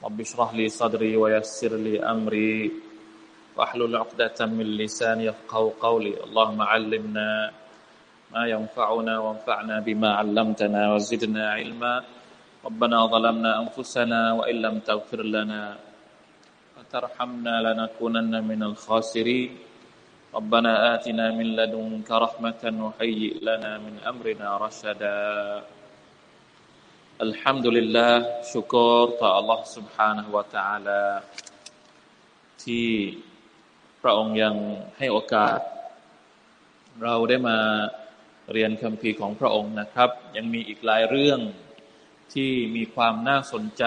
رب اشرح لي صدري ويسر لي أمري. واحلل عقدة من لساني يفقه قولي. اللهم علمنا ما ينفعنا وانفعنا بما علمتنا وزدنا علما. ربنا ظلمنا أنفسنا وإن لم تغفر لنا وترحمنا لنكونن من الخاسرين. ربنا آتنا من لدنك رحمة وهيئ لنا من أمرنا رشدا. Alhamdulillah syukur ต่อ Allah Subhanahu wa Taala ที่พระองค์ยังให้โอกาส เราได้มาเรียนคำพีของพระองค์นะครับ ยังมีอีกหลายเรื่องที่มีความน่าสนใจ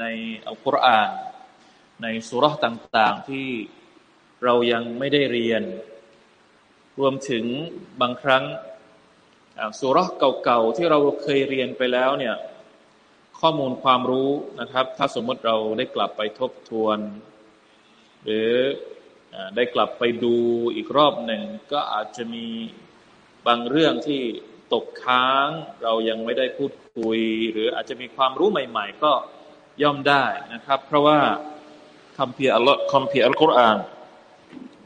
ในอัลกุรอาน ในสุรษต่างๆ ที่เรายังไม่ได้เรียน รวมถึงบางครั้งสุรษเก่าๆที่เราเคยเรียนไปแล้วเนี่ย ข้อมูลความรู้นะครับ ถ้าสมมติเราได้กลับไปทบทวน หรือได้กลับไปดูอีกรอบหนึ่ง ก็อาจจะมีบางเรื่องที่ตกค้างเรายังไม่ได้พูดคุย หรืออาจจะมีความรู้ใหม่ ๆ ก็ย่อมได้นะครับ เพราะว่าคำเพียอัลลอฮ์คำเพียอัลกุรอาน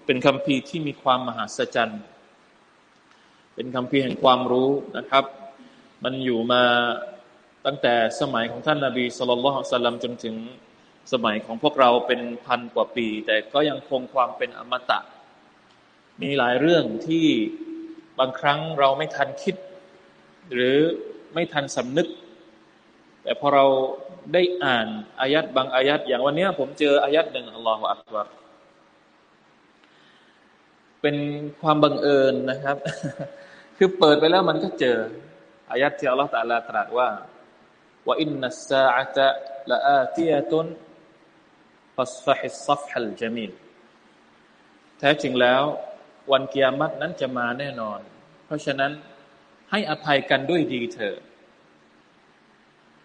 เป็นคำพีที่มีความมหัศจรรย์เป็นคำพีแห่งความรู้นะครับ มันอยู่มา ตั้งแต่สมัยของท่านนาบีสุลต่านสัลลัมจนถึงสมัยของพวกเราเป็นพันกว่าปี แต่ก็ยังคงความเป็นอมตะ มีหลายเรื่องที่บางครั้งเราไม่ทันคิด หรือไม่ทันสำนึก แต่พอเราได้อ่านอายัดบางอายัดอย่างวันนี้ผมเจออายัดหนึ่งอัลลอฮฺอักบารเป็นความบังเอิญนะครับ คือเปิดไปแล้วมันก็เจออายัดที่อัลลอฮฺตาลาตรัสว่า وإن الساعة لآتية فاصفح الصفح الجميل แท้จริงแล้ว วันกิยามะฮฺนั้นจะมาแน่นอน เพราะฉะนั้นให้อภัยกันด้วยดีเถอะ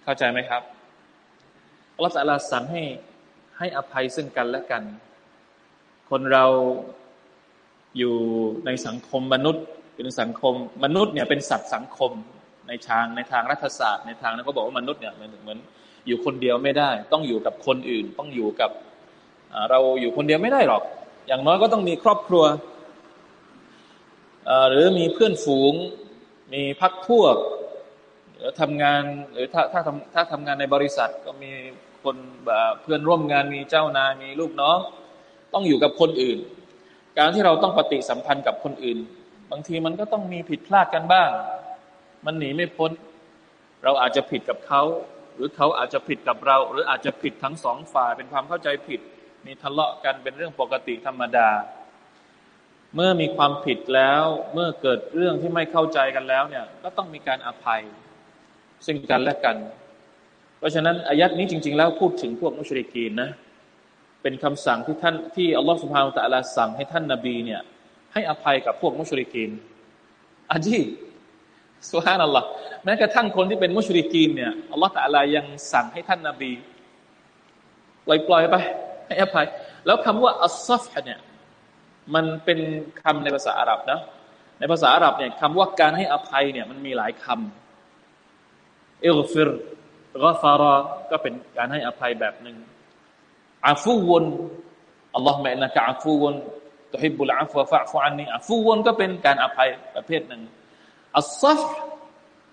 เข้าใจไหมครับอัลลอฮฺลาสั่งให้ให้อภัยซึ่งกันและกัน คนเราอยู่ในสังคมมนุษย์เป็นสังคม มนุษย์เนี่ยเป็นสัตว์สังคม ในทางในทางรัฐศาสตร์ในทางนั้นเขาบอกว่ามนุษย์เนี่ยเหมือนเหมือนอยู่คนเดียวไม่ได้ ต้องอยู่กับคนอื่น ต้องอยู่กับเราอยู่คนเดียวไม่ได้หรอก อย่างน้อยก็ต้องมีครอบครัวหรือมีเพื่อนฝูง มีพักพวกหรือทำงานหรือถ้าถ้าทำถ้าทำงานในบริษัทก็มีคนเพื่อนร่วมงานมีเจ้านายมีลูกน้อง ต้องอยู่กับคนอื่น การที่เราต้องปฏิสัมพันธ์กับคนอื่น บางทีมันก็ต้องมีผิดพลาดกันบ้าง มันหนีไม่พ้น เราอาจจะผิดกับเขา หรือเขาอาจจะผิดกับเรา หรืออาจจะผิดทั้งสองฝ่ายเป็นความเข้าใจผิด มีทะเลาะกันเป็นเรื่องปกติธรรมดา เมื่อมีความผิดแล้วเมื่อเกิดเรื่องที่ไม่เข้าใจกันแล้วเนี่ย ก็ต้องมีการอภัย ซึ่งกันและกัน เพราะฉะนั้นอายัดนี้จริง ๆ แล้วพูดถึงพวกมุชริกีนนะเป็นคำสั่งที่ท่านที่อัลลอฮฺสุบฮานตะลาสั่งให้ท่านนาบีเนี่ยให้อภัยกับพวกมุชริกีนอาจี สุฮานัลลอฮ์แม้กระทั่งคนที่เป็นมุชริกีนเนี่ยอัลลอฮ์ตะลายังสั่งให้ท่านนาบีปล่อยปล่อยไป ให้อภัย แล้วคำว่า الصفح เนี่ยมันเป็นคำในภาษาอาหรับนะในภาษาอาหรับเนี่ยคำว่าการให้อภัยเนี่ยมันมีหลายคำاغفر غفر ก็เป็นการให้อภัยแบบหนึ่งعفو اللهم إنك عفو تحب العفو فاعف อันนี้ عفو ก็เป็นการอภัยประเภทหนึ่ง الصفح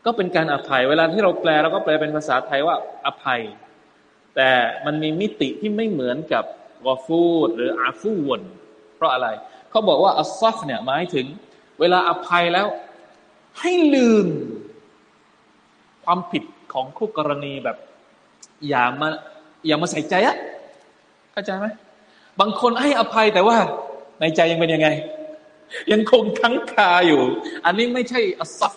ก็เป็นการอภัย เวลาที่เราแปลเราก็แปลเป็นภาษาไทยว่าอภัย แต่มันมีมิติที่ไม่เหมือนกับغفور หรือ عفو เพราะอะไร เขาบอกว่าالصفح เนี่ยหมายถึง เวลาอภัยแล้ว ให้ลืม ความผิดของคู่กรณีแบบ อย่ามาอย่ามาใส่ใจอะเข้าใจไหมบางคนให้อภัยแต่ว่าในใจยังเป็นยังไง ยังคงค้างคาอยู่ อันนี้ไม่ใช่الصفح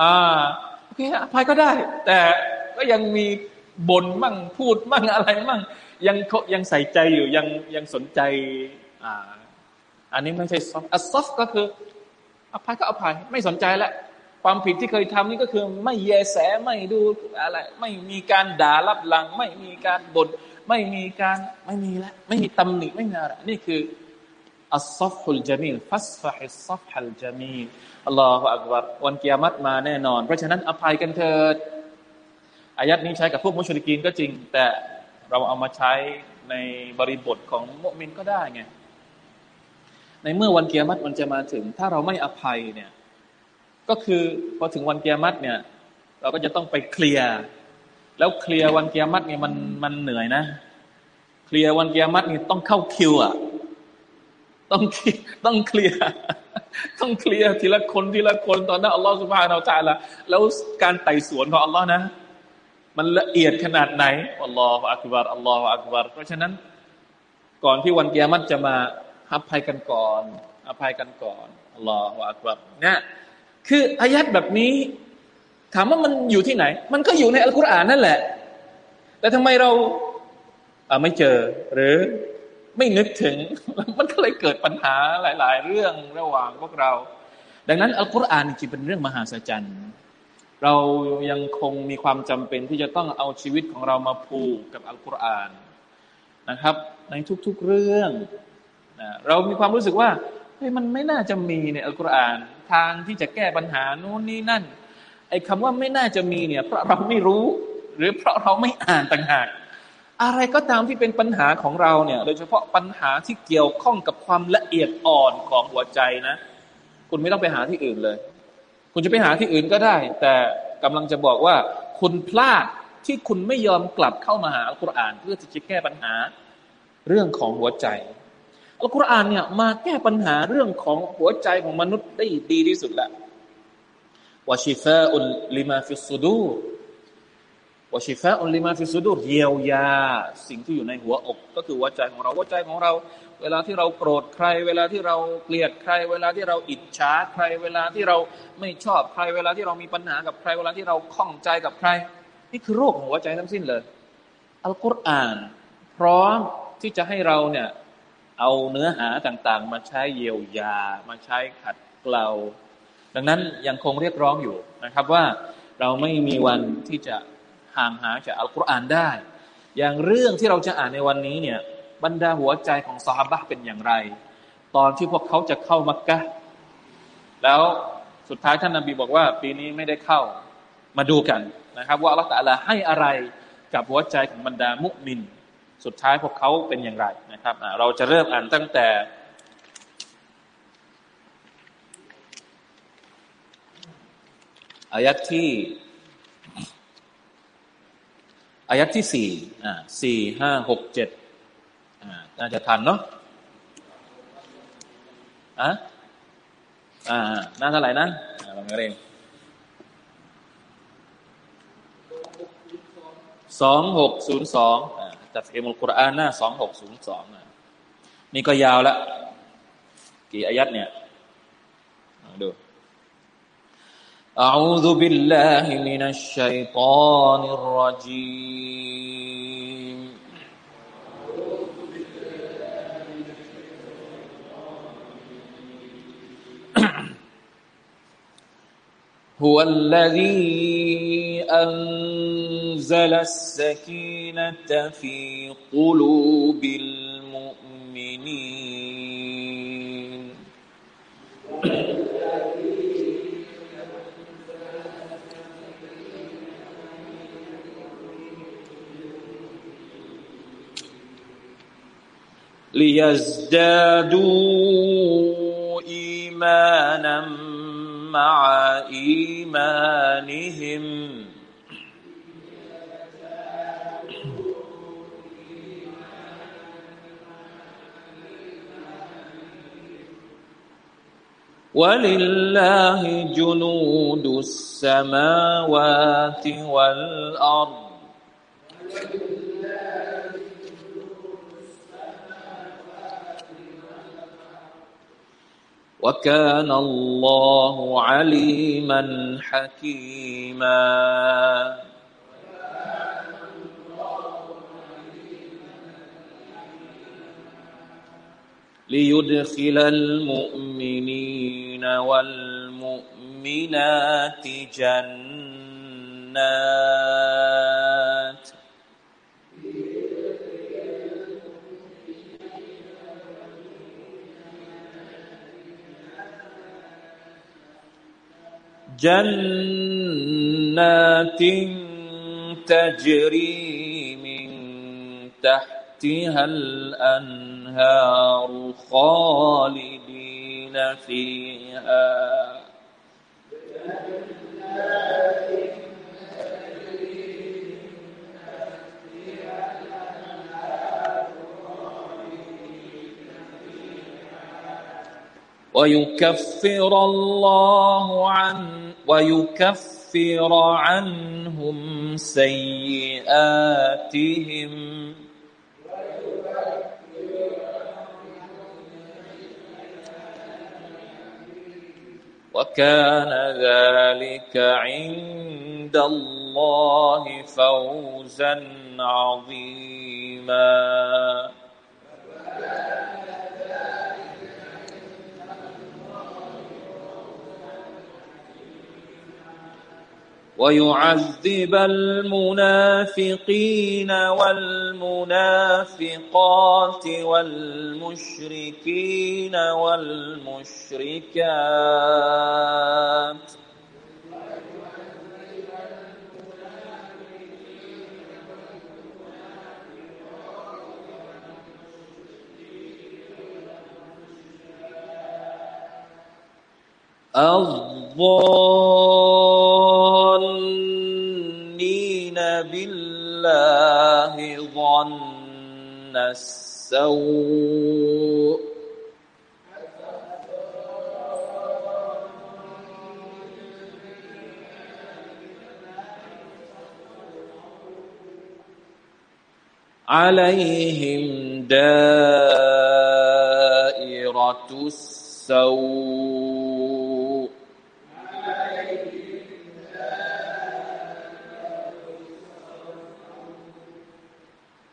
อ่าโอเคอภัยก็ได้ แต่ก็ยังมีบ่นมั่งพูดมั่งอะไรมั่ง ยังยังใส่ใจอยู่ยังยังสนใจอ่าอันนี้ไม่ใช่ซอฟอัซอฟก็คือ อภัยก็อภัยไม่สนใจแล้วความผิดที่เคยทำนี่ก็คือ ไม่แยแสไม่ดูอะไร ไม่มีการด่ารับหลัง ไม่มีการบน่นไม่มีการไม่มีแล้วไม่มีตำหนิไม่มีอะไรนี่คือ อัลซอฟฮุลจามีลฟัสฟะฮิซอฟฮัลจามีลอัลลอฮฺอักบัรวันกียรติมาแน่นอน เพราะฉะนั้นอภัยกันเถิดอายัดนี้ใช้กับพวกมุชลิกีนก็จริง แต่เราเอามาใช้ในบริบทของมุมินก็ได้ไงในเมื่อวันเกียรติมันจะมาถึง ถ้าเราไม่อภัยเนี่ย ก็คือพอถึงวันเกียรติเนี่ย เราก็จะต้องไปเคลียร์แล้วเคลียร์วันเกียรติเนี่ยมันมันเหนื่อยนะ เคลียร์วันเกียรติเนี่ยต้องเข้าคิวอะ ต้องต้องเคลียร์ต้องเคลียร์ทีละคนทีละคนตอนนั้นอัลลอฮฺสุบฮานาอัลลอฮแล้วการไต่สวนของอัลลอฮ์นะ มันละเอียดขนาดไหนอัลลอฮฺอักบารอัลลอฮฺอักบารเพราะฉะนั้น ก่อนที่วันเกียรติจะมาอภัยกันก่อน อภัยกันก่อนอัลลอฮฺอักบารเนี่ยคืออายัดแบบนี้ ถามว่ามันอยู่ที่ไหน มันก็อยู่ในอัลกุรอานนั่นแหละ แต่ทำไมเราไม่เจอหรือ ไม่นึกถึง มันก็เลยเกิดปัญหาหลาย ๆ เรื่องระหว่างพวกเรา ดังนั้นอัลกุรอานจริงเป็นเรื่องมหาศาลเรายังคงมีความจำเป็นที่จะต้องเอาชีวิตของเรามาผูกกับอัลกุรอานนะครับ ในทุก ๆ เรื่องนะเรามีความรู้สึกว่าเฮ้ยมันไม่น่าจะมีในอัลกุรอานทางที่จะแก้ปัญหานู้นนี่นั่นไอ้คำว่าไม่น่าจะมีเนี่ยเพราะเราไม่รู้ หรือเพราะเราไม่อ่านต่างหาก อะไรก็ตามที่เป็นปัญหาของเราเนี่ย โดยเฉพาะปัญหาที่เกี่ยวข้องกับความละเอียดอ่อนของหัวใจนะ คุณไม่ต้องไปหาที่อื่นเลย คุณจะไปหาที่อื่นก็ได้ แต่กำลังจะบอกว่า คุณพลาดที่คุณไม่ยอมกลับเข้ามาหาอัลกุรอาน เพื่อที่จะแก้ปัญหาเรื่องของหัวใจอัลกุรอานเนี่ยมาแก้ปัญหาเรื่องของหัวใจของมนุษย์ได้ดีที่สุดล้วوشفاء لما في الصدور وشفاء لما في الصدور เยียวยา สิ่งที่อยู่ในหัวอก ก็คือหัวใจของเราหัวใจของเรา เวลาที่เราโกรธใคร เวลาที่เราเกลียดใคร เวลาที่เราอิจฉาใคร เวลาที่เราไม่ชอบใคร เวลาที่เรามีปัญหากับใคร เวลาที่เราข้องใจกับใคร นี่คือโรคของหัวใจทั้งสิ้นเลย อัลกุรอาน พร้อมที่จะให้เราเนี่ยเอาเนื้อหาต่างๆ มาใช้เยียวยา มาใช้ขัดเกลาดังนั้นยังคงเรียกร้องอยู่นะครับว่าเราไม่มีวันที่จะ ห่างหายจากอัลกุรอานได้ อย่างเรื่องที่เราจะอ่านในวันนี้เนี่ยบรรดาหัวใจของซาฮาบะเป็นอย่างไร ตอนที่พวกเขาจะเข้ามักกะแล้วสุดท้ายท่านนาบีบอกว่า ปีนี้ไม่ได้เข้ามาดูกันนะครับ ว่าอัลลอฮฺตะลาให้อะไรกับหัวใจของบรรดามุมิน สุดท้ายพวกเขาเป็นอย่างไรนะครับเราจะเริ่มอ่านตั้งแต่อายัดที่ อายัดที่สี่อ่าสี่ห้าหกเจ็ดอ่าน่าจะทันเนาะอะอ่าน่าเท่าไหร่นะลองเรียนสองหกศูนย์สองจัดเอมุลกุรอานหน้าสองหกศูนย์สองนี่ก็ยาวละ กี่อายัดเนี่ยดู أعوذ بالله من الشيطان الرجيم. هو الذي أنزل السكينة في قلوب المؤمنين ليزدادوا إيمانا مع إيمانهم. ولله جنود السماوات والأرض. وكان الله عليما حكيما. ليدخل المؤمنين والمؤمنات جنات. جنات تجري من تحتها الأنهار خالدين فيها ويكفر الله عن ويكفر عنهم سيئاتهم. وكان ذلك عند الله فوزا عظيما. ويعذب المنافقين والمنافقات والمشركين والمشركات. الظالمين بالله ظن السوء عليهم دائرة السوء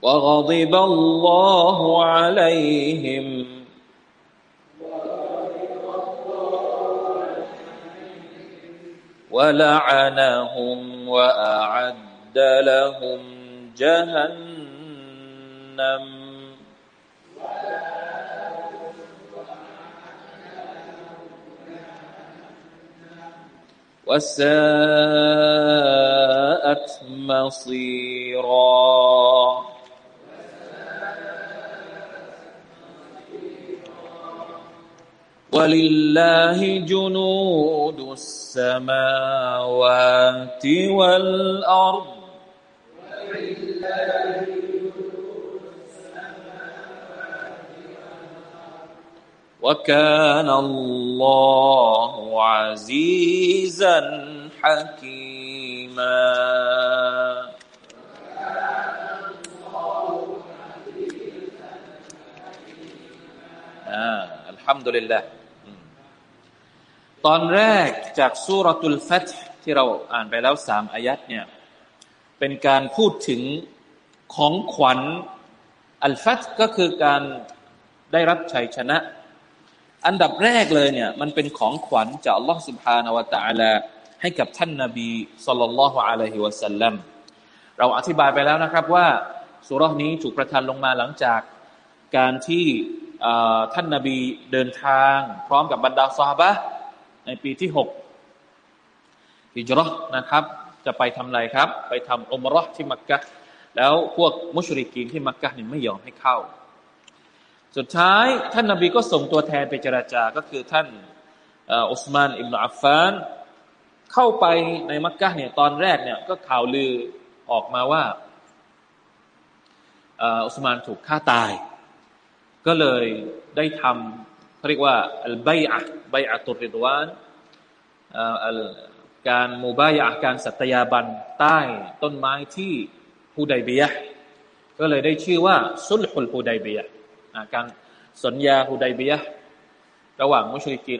وغضب الله عليهم. ولعنهم وأعد لهم جهنم. وساءت مصيرا. ولله جنود السماوات والأرض. وكان الله عزيزا حكيما. آه الحمد لله. ตอนแรกจากสุรตุลฟัตที่เราอ่านไปแล้วสามอายัดเนี่ยเป็นการพูดถึงของขวัญอัลฟัตก็คือการได้รับชัยชนะ อันดับแรกเลยเนี่ยมันเป็นของขวัญจากอัลลอฮฺสุบฮานาวะตะอัลาให้กับท่านนาบีสุลลัาละฮ์อะลัยฮิวะสัลลัมเราอธิบายไปแล้วนะครับว่าสุรษนี้ถูกประทานลงมาหลังจากการที่ท่านนาบีเดินทาง พร้อมกับบรรดาซาบะ ในปีที่หกฮิจรันะครับ จะไปทำอะไรครับ ไปทำอุมรอที่มักกะแล้วพวกมุชริกีนที่มักกะเนี่ยไม่ยอมให้เข้า สุดท้ายท่านนาบีก็ส่งตัวแทนไปเจราจา ก็คือท่านอุสมานอิบนาอัฟฟาน เข้าไปในมักกะเนี่ยตอนแรกเนี่ยก็ข่าวลือออกมาว่าอุสมานถูกฆ่าตาย ก็เลยได้ทำ เรียกว่าอัลไบอะไบอะตุริดวานการมูบายะการสัตยาบันใต้ต้นไม้ที่ฮูไดเบียก็เลยได้ชื่อว่าสุลฮุลฮูไดเบียการสัญญาฮูไดเบียระหว่างมุชริกีน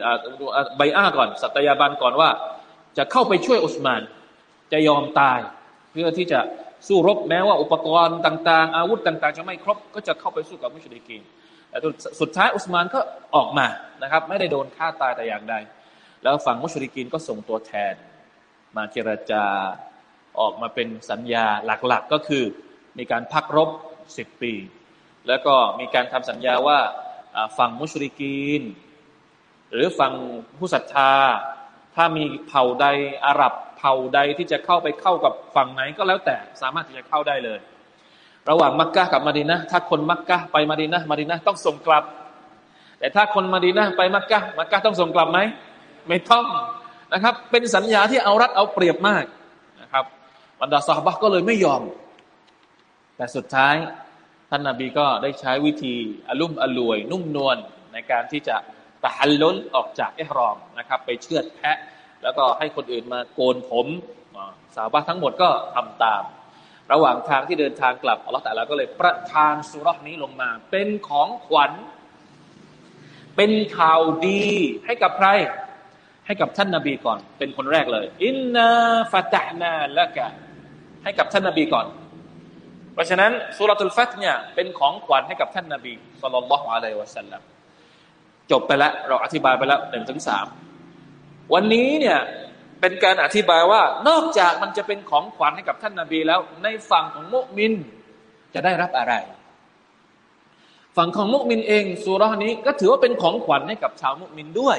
ใบอ้าก่อน สัตยาบันก่อนว่า จะเข้าไปช่วยอุสมาน จะยอมตาย เพื่อที่จะสู้รบแม้ว่าอุปกรณ์ต่าง ๆ อาวุธต่าง ๆ จะไม่ครบ ก็จะเข้าไปสู้กับมุชริกีน แต่สุดท้ายอุสมานก็ออกมานะครับ ไม่ได้โดนฆ่าตายแต่อย่างใด แล้วฝั่งมุชริกินก็ส่งตัวแทน มาเจรจาออกมาเป็นสัญญาหลักๆก็คือมีการพักรบสิบปี แล้วก็มีการทำสัญญาว่าฝั่งมุชริกีน หรือฝั่งผู้ศรัทธา ถ้ามีเผ่าใดอาหรับเผ่าใดที่จะเข้าไปเข้ากับฝั่งไหนก็แล้วแต่สามารถที่จะเข้าได้เลย ระหว่างมักกะกับมาดินะถ้าคนมักกะไปมาดินะมาดินะต้องส่งกลับ แต่ถ้าคนมาดินะไปมักกะมักกะต้องส่งกลับไหมไม่ต้องนะครับ เป็นสัญญาที่เอารัดเอาเปรียบมากนะครับบรรดาสาบะก็เลยไม่ยอม แต่สุดท้ายท่านนาบีก็ได้ใช้วิธีอลุ่มอลวย นุ่มนวลในการที่จะตะฮัลล้นออกจากเอฮรอมนะครับ ไปเชือดแพะ แล้วก็ให้คนอื่นมาโกนผมสาวบ้าทั้งหมดก็ทำตาม ระหว่างทางที่เดินทางกลับอัลลอฮฺแต่ละก็เลยประทานสุรษนี้ลงมา เป็นของขวัญ เป็นข่าวดีให้กับใคร ให้กับท่านนาบีก่อน เป็นคนแรกเลย อินนาฟะตะนาละกะให้กับท่านนาบีก่อน เพราะฉะนั้นสุรทูลฟัตเนี่ยเป็นของขวัญให้กับท่านนาบีสุลต่านละฮ์อะลัยวะสัลลัมจบไปแล้วเราอธิบายไปแล้วหนึ่งถึงสามวันนี้เนี่ย เป็นการอธิบายว่า นอกจากมันจะเป็นของขวัญให้กับท่านนาบีแล้ว ในฝั่งของมุมินจะได้รับอะไร ฝั่งของมุมินเองสุรานี้ก็ถือว่าเป็นของขวัญให้กับชาวมุมินด้วย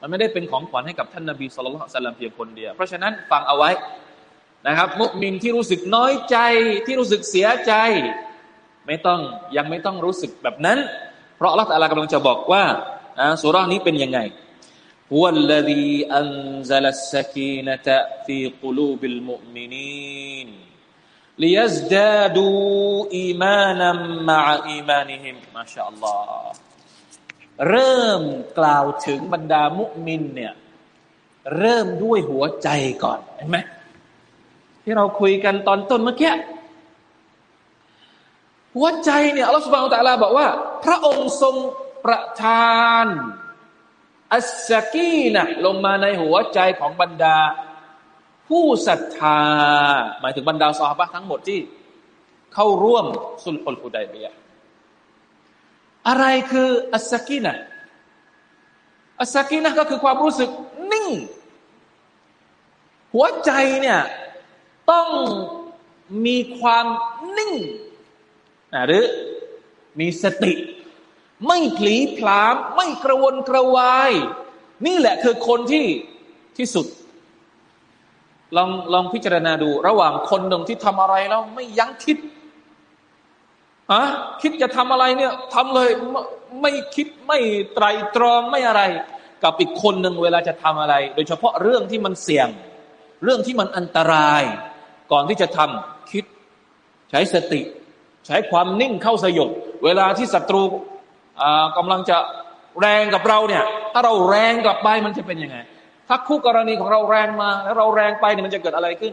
มันไม่ได้เป็นของขวัญให้กับท่านนาบีสุลต่านสัลลัมเพียงคนเดียว เพราะฉะนั้นฟังเอาไว้นะครับ มุมินที่รู้สึกน้อยใจที่รู้สึกเสียใจ ไม่ต้องยังไม่ต้องรู้สึกแบบนั้น เพราะอัลลอฮฺกำลังจะบอกว่าสุรานี้เป็นยังไง هو الذي أنزل السكينة في قلوب المؤمنين ليزدادوا إيمانا مع إيمانهم ما شاء الله เริ่มกล่าวถึงบรรดามุมินเนี่ยเริ่มด้วยหัวใจก่อนเห็นไหมที่เราคุยกันตอนต้นเมื่อกี้หัวใจเนี่ยอัลลอฮฺสุบานตะลาบอกว่า พระองค์ทรงประทาน อัสสกีนะลงมาในหัวใจของบรรดา ผู้ศรัทธา หมายถึงบรรดาสาบะทั้งหมดที่ เข้าร่วมสุลฮุลฮุดัยเบียอะไรคืออัสสกีนะอัสสกีนะก็คือความรู้สึกนิ่ง หัวใจเนี่ยต้องมีความนิ่งหรือมีสติ ไม่ผลีผลาม ไม่กระวนกระวาย นี่แหละคือคนที่ที่สุด ลองลองพิจารณาดู ระหว่างคนหนึ่งที่ทำอะไรแล้วไม่ยั้งคิดอะคิดจะทำอะไรเนี่ยทำเลยไม่คิดไม่ไตรตรองไม่อะไร กับอีกคนหนึ่งเวลาจะทำอะไร โดยเฉพาะเรื่องที่มันเสี่ยง เรื่องที่มันอันตราย ก่อนที่จะทำคิด ใช้สติ ใช้ความนิ่งเข้าสยบเวลาที่ศัตรู กำลังจะแรงกับเราเนี่ย ถ้าเราแรงกลับไปมันจะเป็นยังไง ถ้าคู่กรณีของเราแรงมา แล้วเราแรงไปเนี่ยมันจะเกิดอะไรขึ้น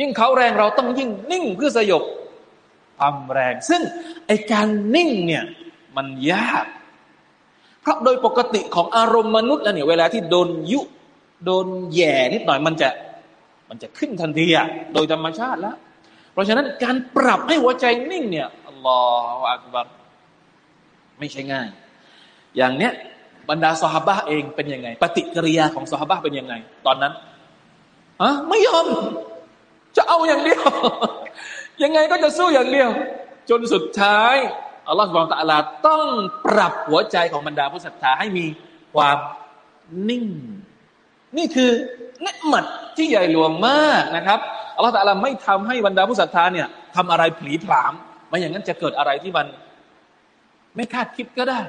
ยิ่งเขาแรงเราต้องยิ่งนิ่งเพื่อสยบความแรง ซึ่งไอการนิ่งเนี่ยมันยาก เพราะโดยปกติของอารมณ์มนุษย์แล้วเนี่ยเวลาที่โดนยุ โดนแย่นิดหน่อยมันจะมันจะขึ้นทันทีอะโดยธรรมชาติแล้ว เพราะฉะนั้นการปรับให้หัวใจนิ่งเนี่ยอัลลอฮฺอักบัร ไม่ใช่ง่าย อย่างเนี้ยบรรดาสหบะเองเป็นยังไง ปฏิกิริยาของสหบะเป็นยังไง ตอนนั้นอะไม่ยอม จะเอาอย่างเดียว ยังไงก็จะสู้อย่างเดียว จนสุดท้ายอัลลอฮฺบอกตะลาต้องปรับหัวใจของบรรดาผู้ศรัทธาให้มีความนิ่ง นี่คือเนืหมัดที่ใหญ่หลวงมากนะครับอัลลอฮฺตะลาไม่ทำให้บรรดาผู้ศรัทธาเนี่ยทำอะไรผีผลามไม่อย่างนั้นจะเกิดอะไรที่มัน ไม่คาดคิดก็ได้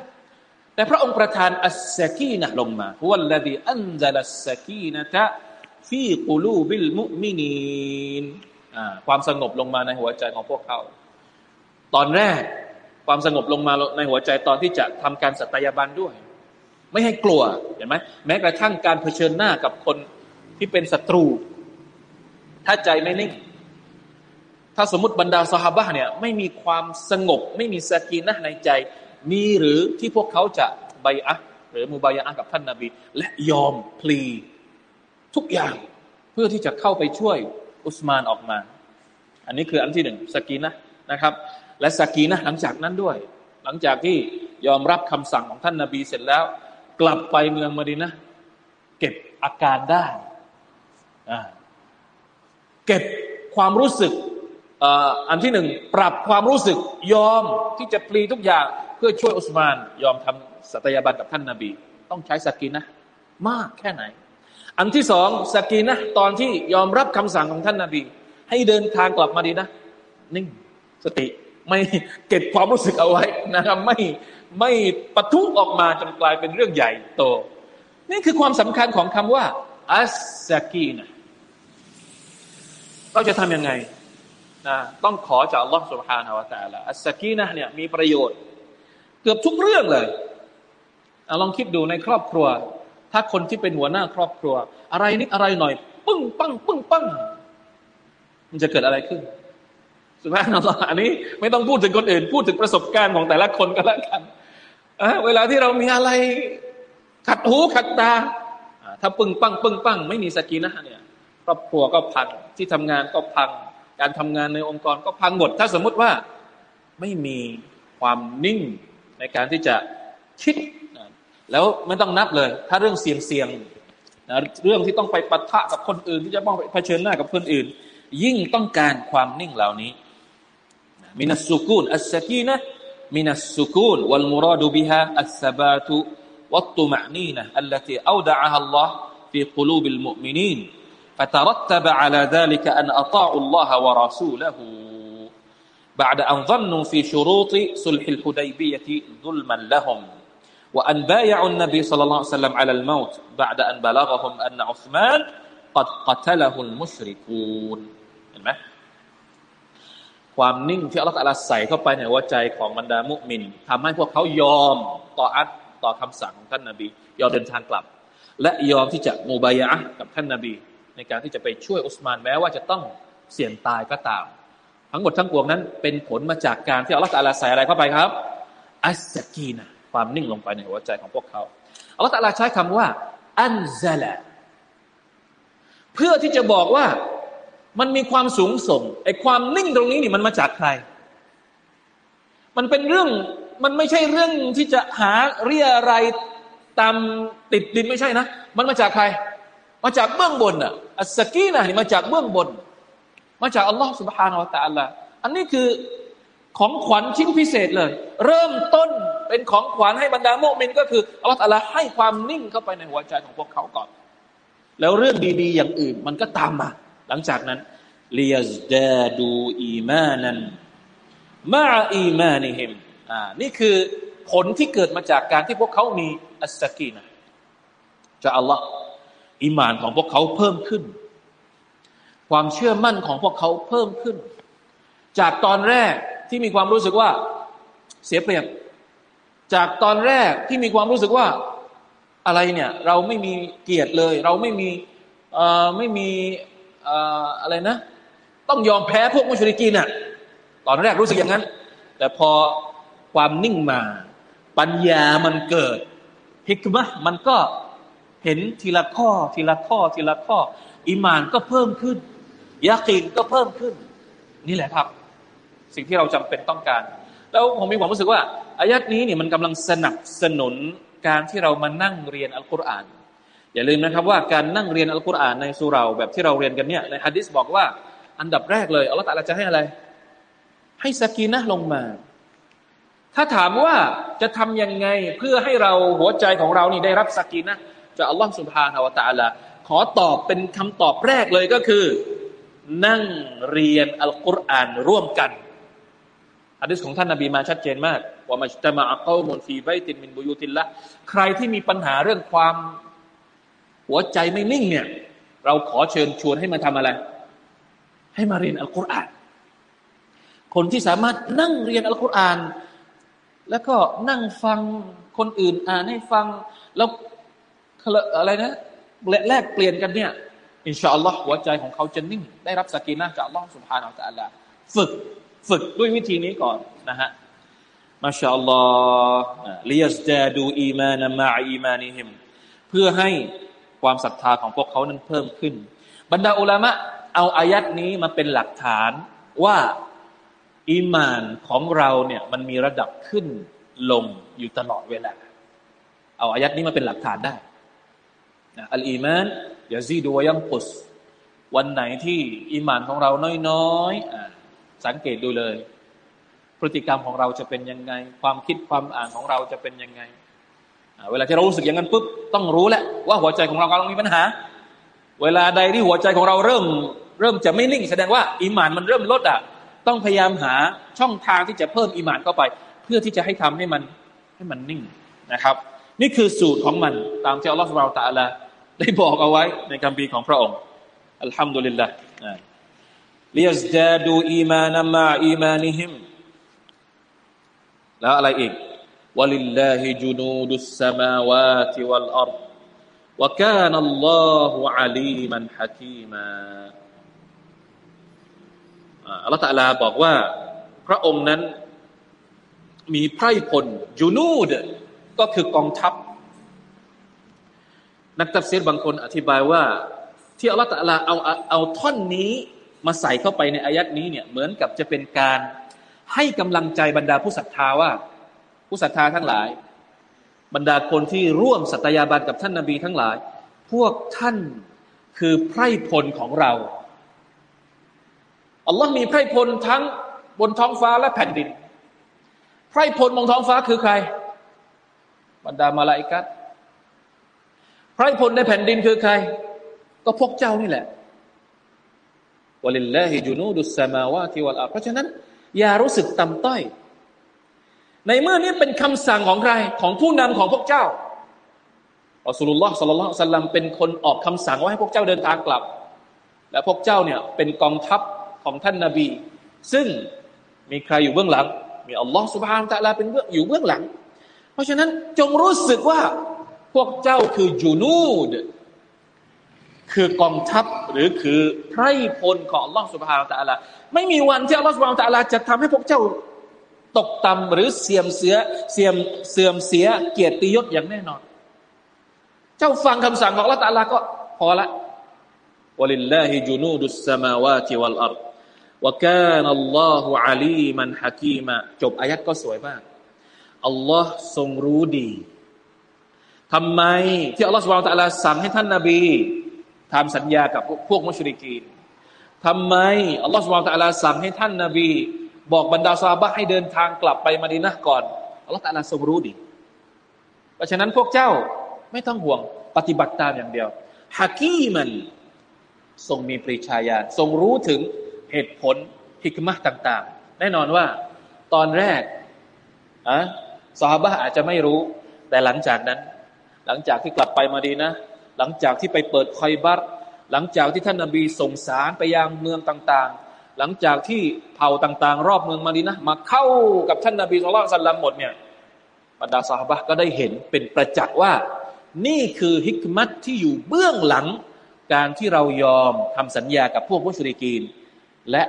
แต่พระองค์ประทานอัสสกีนะลงมาวัลลดีอันซัลัสสกีนะตะฟีกุลูบิลมุมินีนความสงบลงมาในหัวใจของพวกเขา ตอนแรกความสงบลงมาในหัวใจตอนที่จะทำการสัตยาบันด้วย ไม่ให้กลัวเห็นไหมแม้กระทั่งการเผชิญหน้ากับคนที่เป็นศัตรู ถ้าใจไม่นิ่ง ถ้าสมมติบรรดาสหบะเนี่ยไม่มีความสงบ ไม่มีสกีนะในใจ มีหรือที่พวกเขาจะใบอะหรือมุบายะกับท่านนาบี และยอมพลีทุกอย่างเพื่อที่จะเข้าไปช่วยอุสมานออกมา อันนี้คืออันที่หนึ่งสกีนะนะครับ และสกีนะหลังจากนั้นด้วย หลังจากที่ยอมรับคำสั่งของท่านนาบีเสร็จแล้ว กลับไปเมืองมดีนะเก็บอาการได้เก็บความรู้สึก อันที่หนึ่งปรับความรู้สึกยอมที่จะปลีทุกอย่าง เพื่อช่วยอุสมาน ยอมทำสัตยาบันกับท่านนาบี ต้องใช้สกีนะมากแค่ไหน อันที่สองสกีนะตอนที่ยอมรับคำสั่งของท่านนาบี ให้เดินทางกลับมาดีนะ นิ่งสติไม่เก็บความรู้สึกเอาไว้นะครับไม่ไม่ปะทุออกมาจนกลายเป็นเรื่องใหญ่โต นี่คือความสำคัญของคำว่าอัสกีนะเราจะทำยังไง นะต้องขอจากอัลลอฮฺสุบฮานาวะตาละอัสกีนะเนี่ยมีประโยชน์ เกือบทุกเรื่องเลยอลองคิดดูในครอบครัว ถ้าคนที่เป็นหัวหน้าครอบครัว อะไรนิดอะไรหน่อย ปึ้งปังปึ้งปังมันจะเกิดอะไรขึ้นสุภาพนัลลอฮ์อันนี้ไม่ต้องพูดถึงคนอื่น พูดถึงประสบการณ์ของแต่ละคนก็แล้วกันเวลาที่เรามีอะไรขัดหูขัดตาถ้าปึ้งปังปึ้งปังไม่มีสกีนะเนี่ยครอบครัวก็พังที่ทำงานก็พัง การทำงานในองค์กรก็พังหมด ถ้าสมมุติว่าไม่มีความนิ่งในการที่จะคิดแล้วไม่ต้องนับเลย ถ้าเรื่องเสี่ยงเสี่ยงนะเรื่องที่ต้องไปปะทะกับคนอื่น ที่จะต้องไปเผชิญหน้ากับคนอื่น ยิ่งต้องการความนิ่งเหล่านี้มินัสสุกูนอัสสกีนะมินัสสุกูนวัลมุราดูบิฮะอัสบาตุวัตตุมะนีนะอัลลตีอูดะฮะอัลลอฮ์ في قلوب المؤمنين فترتب على ذلك أن أطاعوا الله ورسوله بعد أن ظنوا في شروط صلح الحديبية ظلما لهم وأن بايعوا النبي صلى الله عليه وسلم على الموت بعد أن بلغهم أن عثمان قد قتله المشركون เห็นไหมความนิ่งที่อัลลอฮฺใส่เข้าไปในหัวใจของบรรดามุมินทำให้พวกเขายอมต่ออัดต่อคำสั่งของท่านนาบี ยอมเดินทางกลับ และยอมที่จะมูบายะกับท่านนาบี ในการที่จะไปช่วยอุสมานแม้ว่าจะต้องเสี่ยงตายก็ตาม ทั้งหมดทั้งปวงนั้น เป็นผลมาจากการที่อัลลอฮฺใส่อะไรเข้าไปครับอัสสกีนะความนิ่งลงไปในหัวใจของพวกเขาอัลลอฮฺใช้คำว่า อันซาลาเพื่อที่จะบอกว่ามันมีความสูงส่งไอ้ความนิ่งตรงนี้นี่มันมาจากใคร มันเป็นเรื่องมันไม่ใช่เรื่องที่จะหาเรียอะไรตามติดดินไม่ใช่นะ มันมาจากใคร มาจากเบื้องบนอะ อัสกีนะนี่มาจากเบื้องบน มาจากอัลลอฮฺสุบฮานาอัละอัลละอันนี้คือของขวัญชิ้นพิเศษเลย เริ่มต้นเป็นของขวัญให้บรรดาโมมินก็คืออัลลอฮฺละให้ความนิ่งเข้าไปในหัวใจของพวกเขาก่อน แล้วเรื่องดี ๆ อย่างอื่น มันก็ตามมา หลังจากนั้นเลียสดาดูอีมานันมาอีมานิฮิมอ่านี่คือผลที่เกิดมาจากการที่พวกเขามีอัสกีนะจะอัลลอฮ์ อิมานของพวกเขาเพิ่มขึ้น ความเชื่อมั่นของพวกเขาเพิ่มขึ้น จากตอนแรกที่มีความรู้สึกว่าเสียเปรียบ จากตอนแรกที่มีความรู้สึกว่าอะไรเนี่ย เราไม่มีเกียรติเลย เราไม่มีไม่มีอะไรนะ ต้องยอมแพ้พวกมุชริกีน่ะตอนแรกรู้สึกอย่างนั้น แต่พอความนิ่งมา ปัญญามันเกิดฮิกมะมันก็ เห็นทีละข้อทีละข้อทีละข้อ อิมานก็เพิ่มขึ้นยากีนก็เพิ่มขึ้น นี่แหละครับ สิ่งที่เราจำเป็นต้องการ แล้วผมมีความรู้สึกว่าอายัดนี้เนี่ยมันกำลังสนับสนุนการที่เรามานั่งเรียนอัลกุรอาน อย่าลืมนะครับว่าการนั่งเรียนอัลกุรอานในสุราแบบที่เราเรียนกันเนี่ยในฮะดิษบอกว่า อันดับแรกเลยอัลลอฮฺตะลาจะให้อะไร ให้สกีนะลงมา ถ้าถามว่าจะทํำยังไงเพื่อให้เราหัวใจของเรานี่ได้รับสกีนะ จากอัลลอฮฺสุบฮานาวะตะลาขอตอบเป็นคำตอบแรกเลยก็คือ นั่งเรียนอัลกุรอานร่วมกันฮะดิษของท่านนาบีมาชัดเจนมากว่ามัจตมาอัลมุนฟีไบตินมินบุยุตินละใครที่มีปัญหาเรื่องความหัวใจไม่นิ่งเนี่ย เราขอเชิญชวนให้มาทำอะไร ให้มาเรียนอัลกุรอาน คนที่สามารถนั่งเรียนอัลกุรอาน แล้วก็นั่งฟังคนอื่นอ่านให้ฟัง แล้ว อะไรนะแลกเปลี่ยนกันเนี่ยอินชาอัลลอฮ์หัวใจของเขาจะนิ่ง ได้รับสกีนะจากอัลลอฮ์สุบฮานาอัลลอฮ์ฝึกฝึกด้วยวิธีนี้ก่อนนะฮะมาชาอัลลอฮ์ลียสดาดูอีมานะมาอีมานิฮิมเพื่อให้ความศรัทธาของพวกเขานั้นเพิ่มขึ้น บรรดาอุลามะเอาอายัดนี้มาเป็นหลักฐานว่าอีมานของเราเนี่ยมันมีระดับขึ้นลงอยู่ตลอดเวลา เอาอายัดนี้มาเป็นหลักฐานได้ อัลอีมานยาซีดูยังปุสวันไหนที่อีมานของเราน้อยๆสังเกตดูเลย พฤติกรรมของเราจะเป็นยังไง ความคิดความอ่านของเราจะเป็นยังไงเวลาที่เรารู้สึกอย่างนั้นปุ๊บต้องรู้แหละว่าหัวใจของเรากำลังมีปัญหา เวลาใดที่หัวใจของเราเริ่ม เริ่มจะไม่นิ่ง แสดงว่าอีมานมันเริ่มลดอะ ต้องพยายามหาช่องทางที่จะเพิ่มอีมานเข้าไป เพื่อที่จะให้ทำให้มันให้มันนิ่งนะครับ นี่คือสูตรของมันตามที่อัลลอฮฺสุบไบร์ตะละ ได้บอกเอาไว้ในคำพีของพระองค์อัลฮัมดุลิลละเลียสดาดูอีมานามาอีมานิฮิมแล้วอะไรอีกวะลิลลาฮิจุนูดุสสมาวาติวัลอัรดวะกานัลลอฮุอาลีมันฮะกีมาอัลตะลาบอกว่า พระองค์นั้น มีไพรพลยูนูดก็คือกองทัพ นักตัฟซีรบางคนอธิบายว่า ที่อัลลอฮฺตะลาเอาเอาท่อนนี้มาใส่เข้าไปในอายัดนี้เนี่ยเหมือนกับจะเป็นการให้กำลังใจบรรดาผู้ศรัทธาว่า ผู้ศรัทธาทั้งหลาย บรรดาคนที่ร่วมสัตยาบันกับท่านนาบีทั้งหลาย พวกท่านคือไพร่พลของเราอัลลอฮ์มีไพร่พลทั้งบนท้องฟ้าและแผ่นดิน ไพร่พลบนท้องฟ้าคือใคร บรรดามาลาอิกัส พร่พลในแผ่นดินคือใคร ก็พวกเจ้านี่แหละวลิลลาฮิจุนูดุสสมาวาติวัลอัเพราะฉะนั้น อย่ารู้สึกต่ำต้อย ในเมื่อนี้เป็นคำสั่งของใคร ของผู้นำของพวกเจ้าอัสลุลลอฮ์สัลลัลลอฮุสัลลัมเป็นคนออกคำสั่งว่าให้พวกเจ้าเดินทางกลับ และพวกเจ้าเนี่ยเป็นกองทัพของท่านนาบี ซึ่งมีใครอยู่เบื้องหลัง มีอัลลอฮ์สุบฮานตะลาเป็นเบื้องอยู่เบื้องหลัง เพราะฉะนั้นจงรู้สึกว่า พวกเจ้าคือจูนูด คือกองทัพหรือคือไพร่พลของอัลลอฮ์สุบฮานตะลาไม่มีวันที่อัลลอฮ์สุบฮานตะลาจะทำให้พวกเจ้าตกต่ำหรือเสื่อมเสียเสื่อมเสื่อมเสียเกียรติยศอย่างแน่นอน เจ้าฟังคำสั่งของละตาลาก็พอละวะลิลลาฮิจุนูดุสสมาวาติวัลอัรวะกานัลลอฮุอาลีมันฮะกีมะจบอายัดก็สวยมากอัลลอฮ์ทรงรู้ดี ทำไมที่อัลลอฮ์สุบานตะลาสั่งให้ท่านนาบีทำสัญญากับพวกมุชริกีนทำไมอัลลอฮ์สุบานตะลาสั่งให้ท่านนาบี บอกบรรดาซาบะให้เดินทางกลับไปมาดีนะก่อนอัลลอฮฺตาลาทรงรู้ดี เพราะฉะนั้นพวกเจ้าไม่ต้องห่วงปฏิบัติตามอย่างเดียวฮากีมันทรงมีปริชาญาณทรงรู้ถึงเหตุผลฮิกมะต่าง ๆ แน่นอนว่าตอนแรกอะซาบะอาจจะไม่รู้ แต่หลังจากนั้น หลังจากที่กลับไปมาดีนะ หลังจากที่ไปเปิดคอยบัตหลังจากที่ท่านนบีส่งสารไปยังเมืองต่างๆ หลังจากที่เผ่าต่างๆ รอบเมืองมาดีนะมาเข้ากับท่านนบีสุลต่านละหมดเนี่ยบรรดาสาบะก็ได้เห็นเป็นประจักษ์ว่า นี่คือฮิกมัตที่อยู่เบื้องหลัง การที่เรายอมทำสัญญากับพวกมุชริกีน และ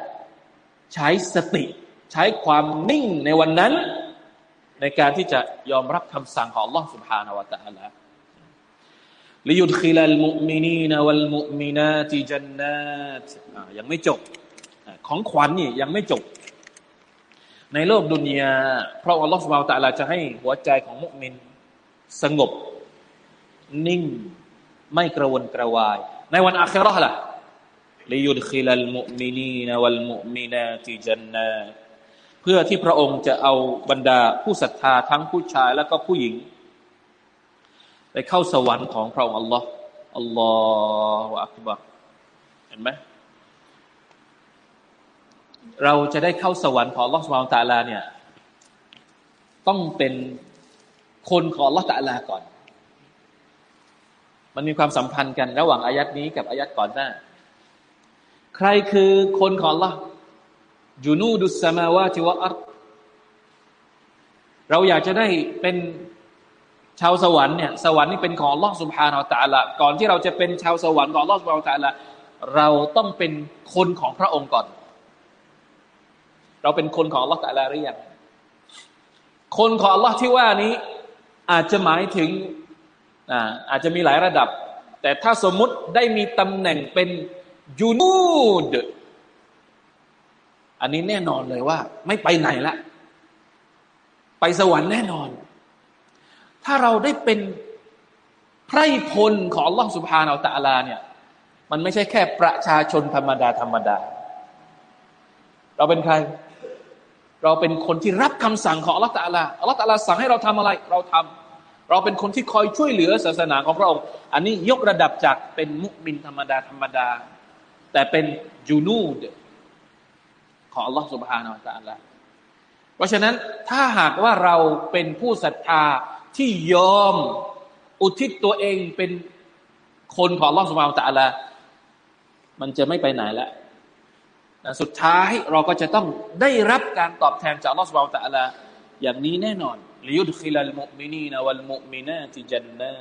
ใช้สติใช้ความนิ่งในวันนั้น ในการที่จะยอมรับคำสั่งของ Allah Subhanahu wa ลิยุดขิลัลมุมินีนวัลมุมินาติจันนาตยังไม่จบ ของขวัญนี่ยังไม่จบ ในโลกดุนยาเพราะอัลลอฮฺสุบาวตะลาจะให้หัวใจของมุสลิมสงบ นิ่ง ไม่กระวนกระวาย ในวันอาคราล่ะลิยุดขิลัลมุมินีนวัลมุมินาติจันนาเพื่อที่พระองค์จะเอาบรรดาผู้ศรัทธาทั้งผู้ชายและก็ผู้หญิง ไปเข้าสวรรค์ของพระองค์อัลลอฮ์อัลลอฮฺอักบะเห็นไหมเราจะได้เข้าสวรรค์ของลอสวาลตาลาเนี่ย ต้องเป็นคนของลอตาลาก่อน มันมีความสัมพันธ์กันระหว่างอายัดนี้กับอายัดก่อนหน้า ใครคือคนของลอจูนูดุสมาวาติวะอัรเราอยากจะได้เป็น ชาวสวรรค์เนี่ยสวรรค์นี่เป็นของลอสุภานาตาละก่อนที่เราจะเป็นชาวสวรรค์ของลอสุภานาตาละเราต้องเป็นคนของพระองค์ก่อน เราเป็นคนของลอฮฺตะลาหรือยังคนของลอฮ์ที่ว่านี้อาจจะหมายถึงอ่าอาจจะมีหลายระดับ แต่ถ้าสมมุติได้มีตำแหน่งเป็นยูนูดอันนี้แน่นอนเลยว่า ไม่ไปไหนละ ไปสวรรค์แน่นอน ถ้าเราได้เป็นไพรพลของอัลลอฮฺสุบฮานาอัลตะลาเนี่ย มันไม่ใช่แค่ประชาชนธรรมดาธรรมดา เราเป็นใคร เราเป็นคนที่รับคำสั่งของอัลลอฮฺตะลาอัลลอฮฺตะลาสั่งให้เราทำอะไร เราทำเราเป็นคนที่คอยช่วยเหลือศาสนาของพระองค์ อันนี้ยกระดับจากเป็นมุมินธรรมดาธรรมดา แต่เป็นจูนูดของอัลลอฮฺสุบฮานาอัลตะลาเพราะฉะนั้นถ้าหากว่าเราเป็นผู้ศรัทธา ที่ยอมอุทิศตัวเองเป็นคนของล่องสมาตะละมันจะไม่ไปไหนแล้วนะสุดท้ายเราก็จะต้องได้รับการตอบแทนจากล่องสมาตะละอย่างนี้แน่นอนลิยุดขิลัลมุมินีนวัลมุมินาติจันนา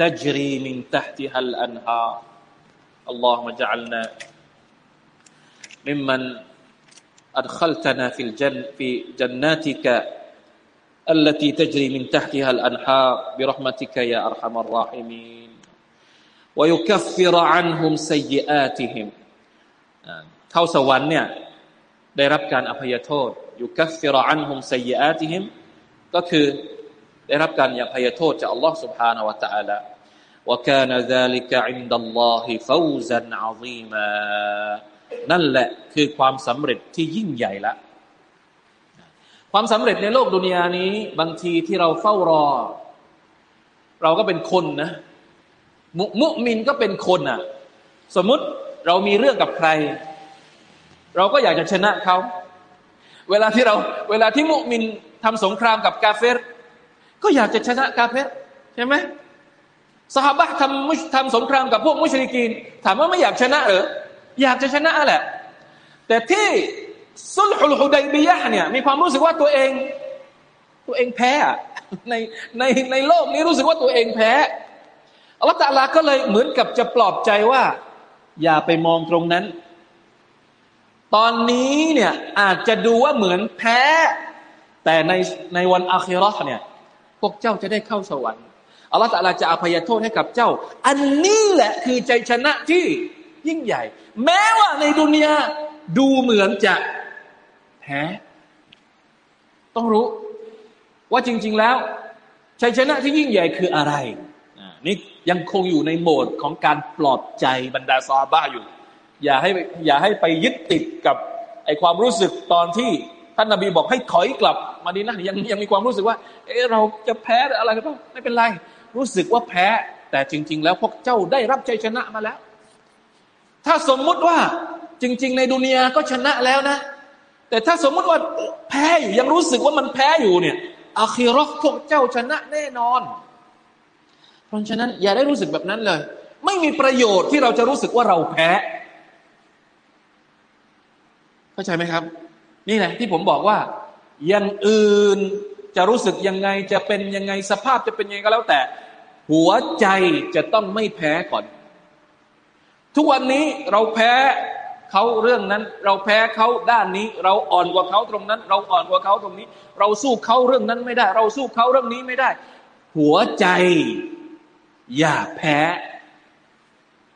تجري من تحتها الأنهار اللهم اجعلنا ممن أدخلتنا في الجنة في جنتك التي تجري من تحتها الأنهار برحمتك يا أرحم الراحمين ويكفر عنهم سيئاتهم เข้าสวรรค์เนี่ยได้รับการอภัยโทษยุคัฟฟิรอันฮุมไซยอาติฮิมก็คือได้รับการอภัยโทษจากอัลลอฮ์ سبحانه และ تعالى وكان ذلك عند الله فوزا عظيما นั่นแหละคือความสำเร็จที่ยิ่งใหญ่ละ ความสำเร็จในโลกดุนยานี้ บางทีที่เราเฝ้ารอ เราก็เป็นคนนะมุมุมินก็เป็นคนอะ สมมุติเรามีเรื่องกับใคร เราก็อยากจะชนะเขาเวลาที่เรา เวลาที่มุมินทำสงครามกับกาเฟรก็อยากจะชนะกาเฟรใช่ไหมสหบะทำทำสงครามกับพวกมุชริกีน ถามว่าไม่อยากชนะหรืออยากจะชนะแหละ แต่ที่ สุลฮุลฮุดัยบียะเนี่ยมีความรู้สึกว่าตัวเอง ตัวเองแพ้ในในในโลกนี้รู้สึกว่าตัวเองแพ้อัลลอฮฺตาลาก็เลยเหมือนกับจะปลอบใจว่า อย่าไปมองตรงนั้น ตอนนี้เนี่ยอาจจะดูว่าเหมือนแพ้ แต่ในในวันอาคิรอเนี่ยพวกเจ้าจะได้เข้าสวรรค์อัลลอฮฺตาลาจะอภัยโทษให้กับเจ้า อันนี้แหละคือใจชนะที่ยิ่งใหญ่ แม้ว่าในดุนยาดูเหมือนจะ แพ้ต้องรู้ ว่าจริง ๆแล้วชัยชนะที่ยิ่งใหญ่คืออะไรนี่ยังคงอยู่ในโหมดของการปลอบใจบรรดาซาบ้าอยู่ อย่าให้อย่าให้ไปยึดติดกับไอความรู้สึกตอนที่ท่านนาบีบอกให้ถอยกลับมาดีนะยังยังมีความรู้สึกว่า เออเราจะแพ้อะไรก็ต้องไม่เป็นไร รู้สึกว่าแพ้ แต่จริง ๆ แล้วพวกเจ้าได้รับชัยชนะมาแล้ว ถ้าสมมุติว่าจริง ๆ ในดุนยาก็ชนะแล้วนะ แต่ถ้าสมมุติว่าแพ้อยู่ยังรู้สึกว่ามันแพ้อยู่เนี่ยอาคีรอพวกเจ้าชนะแน่นอน เพราะฉะนั้นอย่าได้รู้สึกแบบนั้นเลย ไม่มีประโยชน์ที่เราจะรู้สึกว่าเราแพ้ เข้าใจไหมครับ นี่แหละที่ผมบอกว่าอย่างอื่นจะรู้สึกยังไงจะเป็นยังไงสภาพจะเป็นยังไงก็แล้วแต่ หัวใจจะต้องไม่แพ้ก่อน ทุกวันนี้เราแพ้ เขาเรื่องนั้น เราแพ้เขาด้านนี้ เราอ่อนกว่าเขาตรงนั้น เราอ่อนกว่าเขาตรงนี้ เราสู้เขาเรื่องนั้นไม่ได้ เราสู้เขาเรื่องนี้ไม่ได้ หัวใจ อย่าแพ้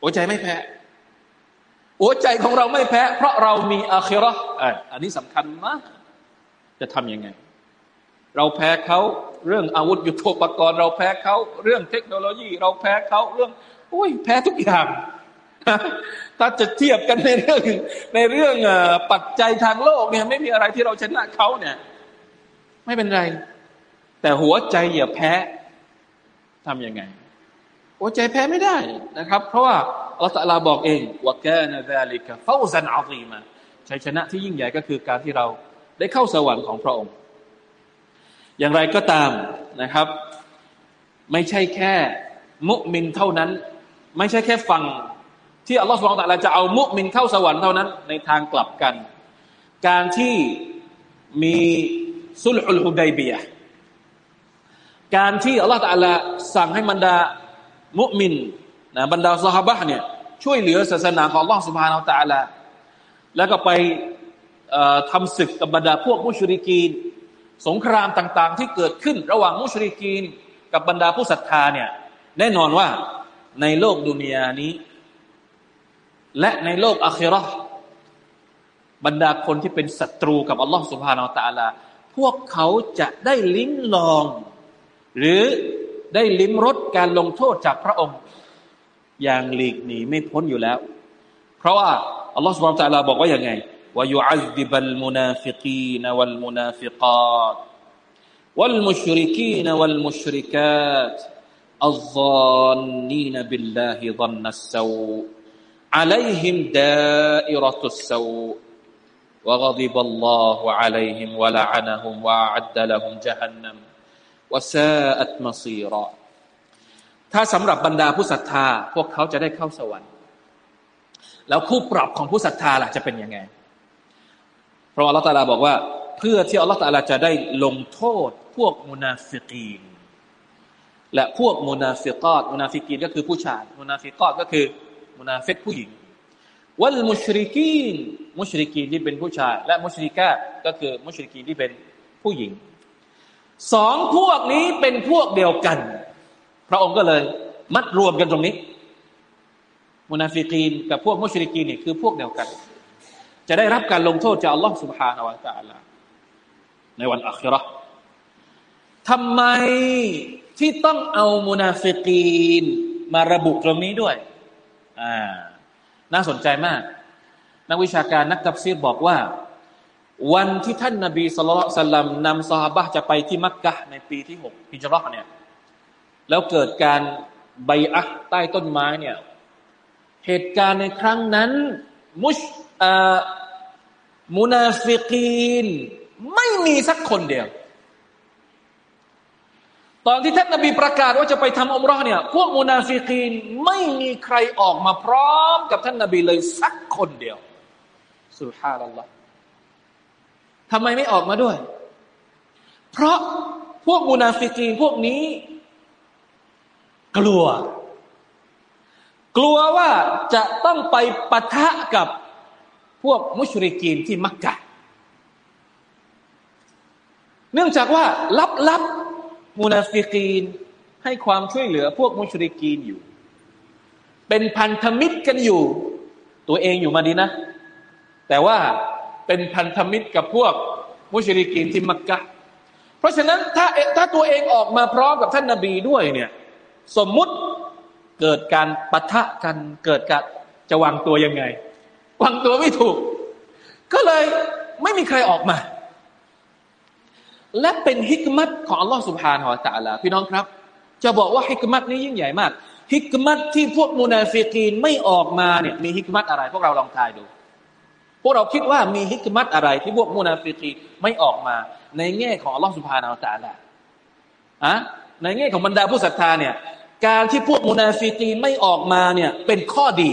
หัวใจไม่แพ้ หัวใจของเราไม่แพ้ เพราะเรามีอาคิรออันนี้สำคัญมากจะทำยังไง เราแพ้เขาเรื่องอาวุธยุโทโธปกรณ์ เราแพ้เขาเรื่องเทคโนโลยี เราแพ้เขาเรื่องอุ้ยแพ้ทุกอย่าง ถ้าจะเทียบกันในเรื่องในเรื่องปัจจัยทางโลกเนี่ย ไม่มีอะไรที่เราชนะเขาเนี่ย ไม่เป็นไร แต่หัวใจอย่าแพ้ทำยังไง หัวใจแพ้ไม่ได้นะครับ เพราะว่าอัลลอฮฺบอกเองว่าแกนะซาลิกะฟาซันอาซีมาชัยชนะที่ยิ่งใหญ่ก็คือการที่เราได้เข้าสวรรค์ของพระองค์ อย่างไรก็ตามนะครับ ไม่ใช่แค่ มุมินเท่านั้น ไม่ใช่แค่ฟัง ที่อัลลอฮฺสุบฮฺตะลาจะเอามุมินเข้าสวรรค์เท่านั้น ในทางกลับกัน การที่มีสุลฮุลฮุดัยเบียการที่อัลลอฮฺตะลาสั่งให้บรรดามุมินนะบรรดาสหบะเนี่ยช่วยเหลือศาสนาของอัลลอฮฺสุบฮานาตะลาแล้วก็ไปทำศึกกับบรรดาพวกมุชริกีน สงครามต่างๆ ที่เกิดขึ้นระหว่างมุชริกีน กับบรรดาผู้ศรัทธาเนี่ยแน่นอนว่าในโลกดุนยานี้ และในโลกอาคิรอ บรรดาคนที่เป็นศัตรูกับอัลลอฮ์สุบฮานาอัลตะลา พวกเขาจะได้ลิ้มลอง หรือได้ลิ้มรสการลงโทษจากพระองค์ อย่างหลีกหนีไม่พ้นอยู่แล้ว เพราะว่าอัลลอฮ์สุบฮานาอัลตะลาบอกว่าอย่างไงว่ายุอัลดิบัลมุนาฟิกีนวัลมุนาฟิกาต والمشركين والمشركات الظانين بالله ظن السوء عليهم دائرة السوء وغضب الله عليهم ولعنهم وأعد لهم جهنم وساءت مصيرا ถ้าสำหรับบรรดาผู้ศรัทธาพวกเขาจะได้เข้าสวรรค์ แล้วคู่ปรับของผู้ศรัทธาล่ะจะเป็นยังไง เพราะอัลลอฮฺตาลาบอกว่า เพื่อที่อัลลอฮฺตาลาจะได้ลงโทษพวกมุนาฟิกีน และพวกมุนาฟิกอตมุนาฟิกีนก็คือผู้ชายมุนาฟิกอตก็คือ มุนาฟิกผู้หญิง วัลมุชริกีน มุชริกีนที่เป็นผู้ชาย และมุชริกาก็คือมุชริกีนที่เป็นผู้หญิงสองพวกนี้เป็นพวกเดียวกัน พระองค์ก็เลยมัดรวมกันตรงนี้ มุนาฟิกีนกับพวกมุชริกีนนี่คือพวกเดียวกัน จะได้รับการลงโทษจากอัลลอฮ์สุบฮานแวะตาลาในวันอัคราทำไมที่ต้องเอามุนาฟิกีนมาระบุตรงนี้ด้วย อ่าน่าสนใจมาก นักวิชาการนักตัฟซีรบอกว่า วันที่ท่านนาบีสุลต่านนำซอฮาบะจะไปที่มักกะในปีที่หกฮิจรัชเนี่ยแล้วเกิดการใบอักใต้ต้นไม้เนี่ยเหตุการณ์ในครั้งนั้น มุชมุนาฟิกีน ไม่มีสักคนเดียว ตอนที่ท่านนบีประกาศว่าจะไปทำอมรอเนี่ย พวกมุนาฟิกีนไม่มีใครออกมาพร้อมกับท่านนบีเลยสักคนเดียวสุฮานัลลอฮ์ทำไมไม่ออกมาด้วย เพราะพวกมุนาฟิกีนพวกนี้ กลัว กลัวว่าจะต้องไปปะทะกับพวกมุชริกีนที่มักกะ เนื่องจากว่าลับๆ มุนาฟิกีนให้ความช่วยเหลือพวกมุชริกีนอยู่ เป็นพันธมิตรกันอยู่ ตัวเองอยู่มาดีนะ แต่ว่าเป็นพันธมิตรกับพวกมุชริกีนที่มักกะเพราะฉะนั้นถ้าถ้าตัวเองออกมาพร้อมกับท่านนาบีด้วยเนี่ย สมมุติเกิดการปะทะกันเกิดการจะวางตัวยังไง วางตัวไม่ถูก ก็เลยไม่มีใครออกมา และเป็นฮิกมัตของอัลลอฮ์สุบฮานหอตะลาพี่น้องครับ จะบอกว่าฮิกมัตนี้ยิ่งใหญ่มากฮิกมัตที่พวกมุนาฟิกีนไม่ออกมาเนี่ยมีฮิกมัตอะไร พวกเราลองทายดู พวกเราคิดว่ามีฮิกมัตอะไร ที่พวกมุนาฟิกีนไม่ออกมา ในแง่ของอัลลอฮ์สุบฮานะฮูวะตะอาลาอะในแง่ของบรรดาผู้ศรัทธาเนี่ยการที่พวกมุนาฟิกีนไม่ออกมาเนี่ยเป็นข้อดี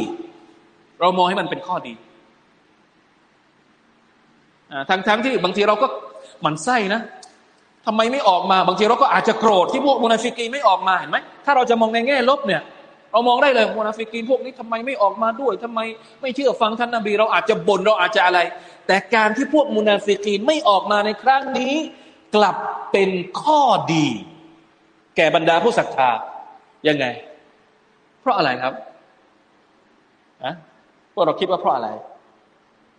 เรามองให้มันเป็นข้อดีทั้งทั้งที่บางทีเราก็หมันไส้นะ ทำไมไม่ออกมา บางทีเราก็อาจจะโกรธที่พวกมุนาฟิกีนไม่ออกมาเห็นไหมถ้าเราจะมองในแง่ลบเนี่ย เรามองได้เลยมุนาฟิกีนพวกนี้ทำไมไม่ออกมาด้วยทำไมไม่เชื่อฟังท่านนบี เราอาจจะบ่นเราอาจจะอะไร แต่การที่พวกมุนาฟิกีนไม่ออกมาในครั้งนี้ กลับเป็นข้อดี แก่บรรดาผู้ศรัทธายังไง เพราะอะไรครับอะพวกเราคิดว่าเพราะอะไร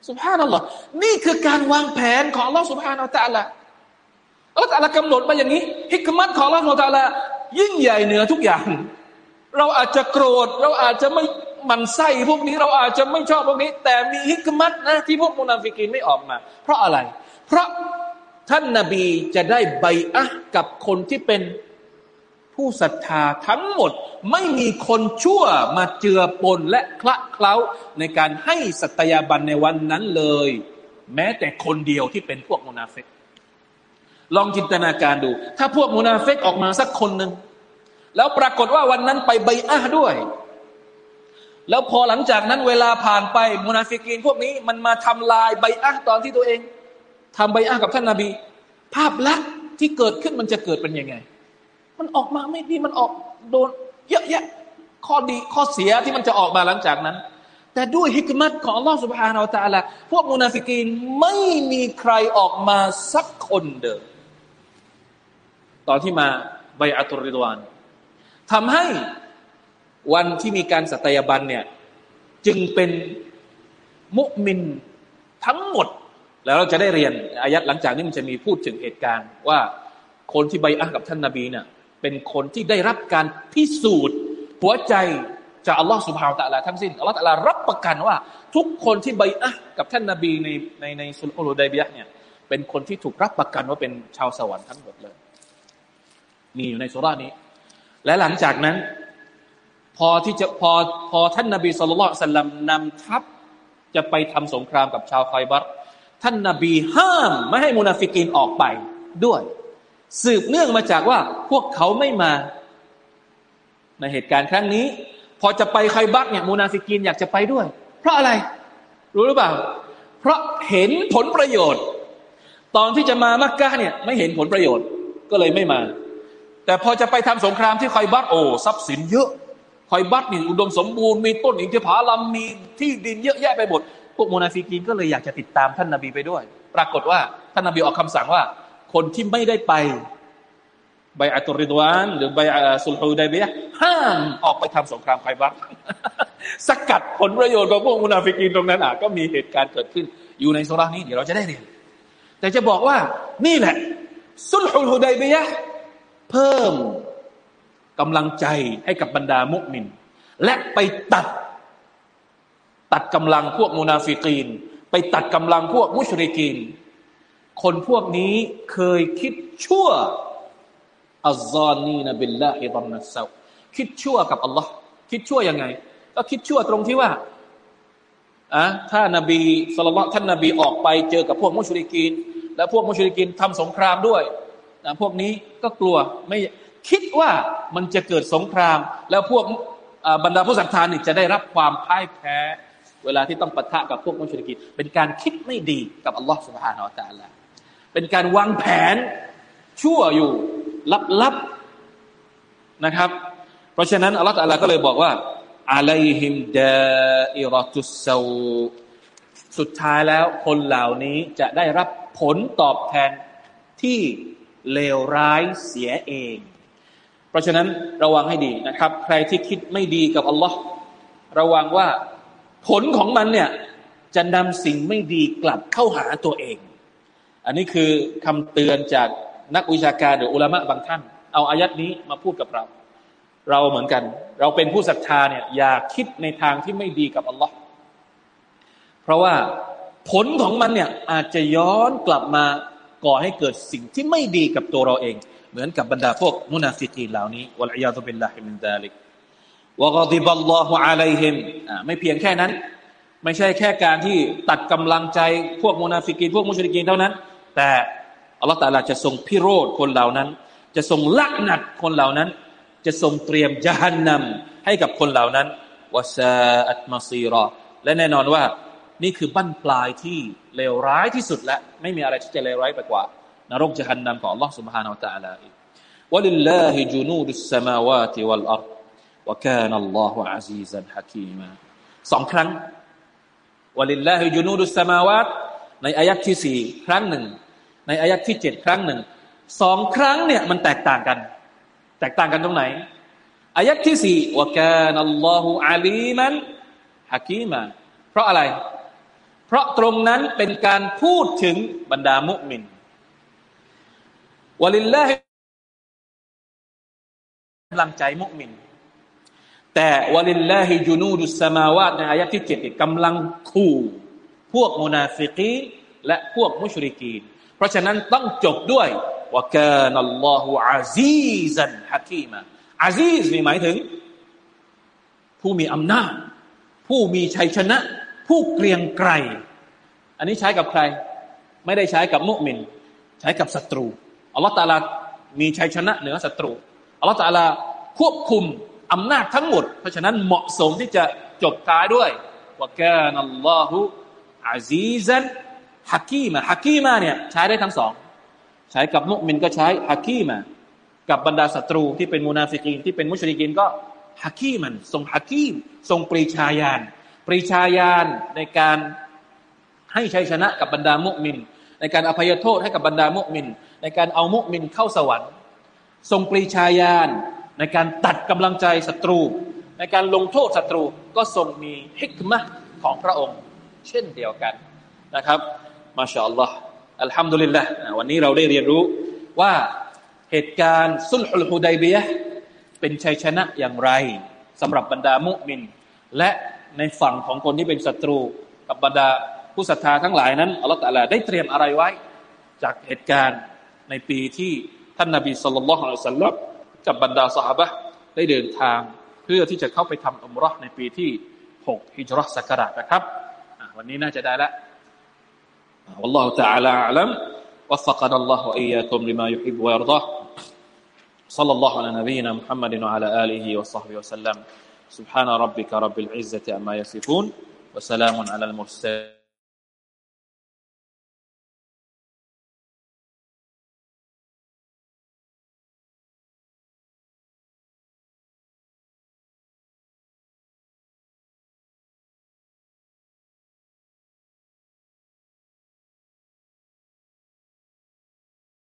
สุภาพนั่นหรอนี่คือการวางแผนของลอสุภาพนาตะละ อัลลอฮฺกำหนดมาอย่างนี้ ฮิกมัตของอัลลอฮฺตาลายิ่งใหญ่เหนือทุกอย่าง เราอาจจะโกรธ เราอาจจะไม่มันไส้พวกนี้เราอาจจะไม่ชอบพวกนี้ แต่มีฮิกมัตนะที่พวกมุนาฟิกินไม่ออกมา เพราะอะไร เพราะท่านนาบีจะได้ใบอะกับคนที่เป็นผู้ศรัทธาทั้งหมดไม่มีคนชั่วมาเจือปนและคละเคล้าในการให้สัตยาบันในวันนั้นเลย แม้แต่คนเดียวที่เป็นพวกมุนาฟิก ลองจินตนาการดู ถ้าพวกมุนาเฟกออกมาสักคนหนึ่งแล้วปรากฏว่าวันนั้นไปใบอ้าด้วย แล้วพอหลังจากนั้นเวลาผ่านไปมุนาฟิกีนพวกนี้มันมาทำลายใบอ้าตอนที่ตัวเองทำใบอ้ากับท่านนาบี ภาพลักษณ์ที่เกิดขึ้นมันจะเกิดเป็นยังไง มันออกมาไม่ดีมันออกโดนเยอะแยะข้อดีข้อเสียที่มันจะออกมาหลังจากนั้น แต่ด้วยฮิกมัตของอัลลอฮฺสุบฮานาอัลตะลาพวกมุนาฟิกีนไม่มีใครออกมาสักคนเดิม ตอนที่มาใบอัตุริดวานทำให้วันที่มีการสัตยาบันเนี่ยจึงเป็นมุมินทั้งหมด แล้วเราจะได้เรียนอายัดหลังจากนี้มันจะมีพูดถึงเหตุการณ์ ว่าคนที่ใบอะกับท่านนาบีเนี่ยเป็นคนที่ได้รับการพิสูจน์ หัวใจจากอัลลอฮ์สุบฮาวตะลาทั้งสิ้นอัลลอฮ์ตะลารับประกันว่า ทุกคนที่ใบอะกับท่านนาบีในในในสุลโอโลไดบียะเนี่ยเป็นคนที่ถูกรับประกันว่าเป็นชาวสวรรค์ทั้งหมดเลย มีอยู่ในสุรานี้ และหลังจากนั้น พอที่จะพอพอท่านนาบีสุลต่านสัลลัมนำทัพจะไปทำสงครามกับชาวไคบัตท่านนาบีห้ามไม่ให้มุนาฟิกีนออกไปด้วย สืบเนื่องมาจากว่าพวกเขาไม่มา ในเหตุการณ์ครั้งนี้ พอจะไปไคบัตเนี่ยมุนาฟิกีนอยากจะไปด้วย เพราะอะไร รู้หรือเปล่า เพราะเห็นผลประโยชน์ ตอนที่จะมามักกะเนี่ยไม่เห็นผลประโยชน์ก็เลยไม่มา แต่พอจะไปทำสงครามที่ไคบัตโอทรัพย์สินเยอะคอยบัรนี่อุดมสมบูรณ์มีต้นอินทผลัมมีที่ดินเยอะแยะไปหมดพวกมุนาฟิกีนก็เลยอยากจะติดตามท่านนาบีไปด้วย ปรากฏว่าท่านนาบีออกคำสั่งว่า คนที่ไม่ได้ไปบัยอะตุรริฎวาน หรือไปสุลฮูดัยบียะฮฺห้ามออกไปทำสงครามคอยบัรสกัดผลประโยชน์ของพวกมุนาฟิกีนตรงนั้นอะก็มีเหตุการณ์เกิดขึ้น อยู่ในซูเราะฮฺนี้เดี๋ยวเราจะได้เรียนแต่จะบอกว่านี่แหละ สุลฮูดัยบียะฮฺ เพิ่มกำลังใจให้กับบรรดามุอฺมิน และไปตัด ตัดกำลังพวกมุนาฟิกีน ไปตัดกำลังพวกมุชริกีน คนพวกนี้เคยคิดชั่วالظانين بالله ظن السوء คิดชั่วกับอัลลอฮ์คิดชั่วยังไง ก็คิดชั่วตรงที่ว่าอะถ้านบีสุลต่านท่านนบีออกไปเจอกับพวกมุชริกีน และพวกมุชริกีนทำสงครามด้วย นะพวกนี้ก็กลัวไม่คิดว่ามันจะเกิดสงคราม แล้วพวกบรรดาผู้ศรัทธานี่จะได้รับความพ่ายแพ้ เวลาที่ต้องปะทะกับพวกมุชริกีเป็นการคิดไม่ดีกับอัลลอฮฺสุบฮานาอัลลอฮฺเป็นการวางแผนชั่วอยู่ลับๆนะครับ เพราะฉะนั้นอัลลอฮฺก็เลยบอกว่าอะลัยฮิมดาอิรตุสซาสุดท้ายแล้วคนเหล่านี้จะได้รับผลตอบแทนที่ เลวร้ายเสียเอง เพราะฉะนั้นระวังให้ดีนะครับ ใครที่คิดไม่ดีกับอัลลอฮ์ระวังว่าผลของมันเนี่ยจะนำสิ่งไม่ดีกลับเข้าหาตัวเอง อันนี้คือคำเตือนจากนักวิชาการหรืออุลามะบางท่าน เอาอายัดนี้มาพูดกับเรา เราเหมือนกัน เราเป็นผู้ศรัทธาเนี่ยอย่าคิดในทางที่ไม่ดีกับอัลลอฮ์เพราะว่าผลของมันเนี่ยอาจจะย้อนกลับมา ก่อให้เกิดสิ่งที่ไม่ดีกับตัวเราเอง เหมือนกับบรรดาพวกมุนาฟิกีเหล่านี้วะลัยาตุบิลลาฮิมินดาลิกวะกดิบัลลอฮุอะลัยฮิมไม่เพียงแค่นั้น ไม่ใช่แค่การที่ตัดกำลังใจพวกมุนาฟิกีนพวกมุชริกีนเท่านั้น แต่อัลลอฮฺตาลาจะทรงพิโรธคนเหล่านั้น จะทรงละอฺนัตคนเหล่านั้น จะทรงเตรียมจหันนำให้กับคนเหล่านั้นวาซาอัตมาซีรอและแน่นอนว่า นี่คือบั้นปลายที่เลวร้ายที่สุดและไม่มีอะไรที่จะเลวร้ายไปกว่านรกจะหันนำของ Allah سبحانه และ تعالى ولله جنود السماوات والأرض وكان الله عزيزا حكيما สองครั้งวลิลลาฮิจุนูดุสมาวาตในอายักที่สี่ครั้งหนึ่ง ในอายักที่เจ็ดครั้งหนึ่งสองครั้งเนี่ยมันแตกต่างกัน แตกต่างกันตรงไหนอายักที่สี่วะกานัลลอฮุอาลีมันฮะกีมาเพราะอะไร เพราะตรงนั้นเป็นการพูดถึงบรรดามุมินวลิลลาฮิกำลังใจมุมิน แต่วลิลลาฮิจูนูดุสมาวาตในอายะที่เจ็ดกำลังขู่พวกมุนาฟิกีและพวกมุชริกีน เพราะฉะนั้นต้องจบด้วยว่าการนัลลอฮฺอาซีซันฮะกีมาอาซีซมีหมายถึง ผู้มีอำนาจ ผู้มีชัยชนะ ผู้เกรียงไกร อันนี้ใช้กับใคร ไม่ได้ใช้กับมุมิน ใช้กับศัตรู อัลลอฮฺตาลา มีชัยชนะเหนือศัตรู อัลลอฮฺตาลาควบคุมอำนาจทั้งหมด เพราะฉะนั้นเหมาะสมที่จะจบท้ายด้วยว่าكان الله عزيزا حكيما حكيما เนี่ยใช้ได้ทั้งสอง ใช้กับมุมินก็ใช้ حكيما กับบรรดาศัตรูที่เป็นมูนาฟิกีนที่เป็นมุชริกินก็ حكيما ทรง حكيم ทรงปรีชาญาณ ปรีชาญาณในการให้ชัยชนะกับบรรดามุมิน ในการอภัยโทษให้กับบรรดามุมิน ในการเอามุมินเข้าสวรรค์ ทรงปรีชาญาณในการตัดกำลังใจศัตรู ในการลงโทษศัตรูก็ทรงมีฮิกมะของพระองค์ เช่นเดียวกันนะครับมาชาอัลลอฮ์อัลฮัมดุลิลละวันนี้เราได้เรียนรู้ว่าเหตุการณ์สุลฮุลฮุดัยเบียเป็นชัยชนะอย่างไรสำหรับบรรดามุมิน และ ในฝั่งของคนที่เป็นศัตรู กับบรรดาผู้ศรัทธาทั้งหลายนั้นอัลลอฮฺตะลาได้เตรียมอะไรไว้ จากเหตุการณ์ในปีที่ท่านนาบีสุลต่านละฮ์อัลลัมกับบรรดาสหายได้เดินทางเพื่อที่จะเข้าไปทำอุมรห์ในปีที่6ฮิจรัชศักราชนะครับวันนี้น่าจะได้ละ والله تعالى أعلم وفقنا الله وإياكم لما يحب ويرضاه صلى الله على نبينا محمد وعلى آله وصحبه وسلم سبحان ربك رب العزة عما يصفون وسلام على المرسلين.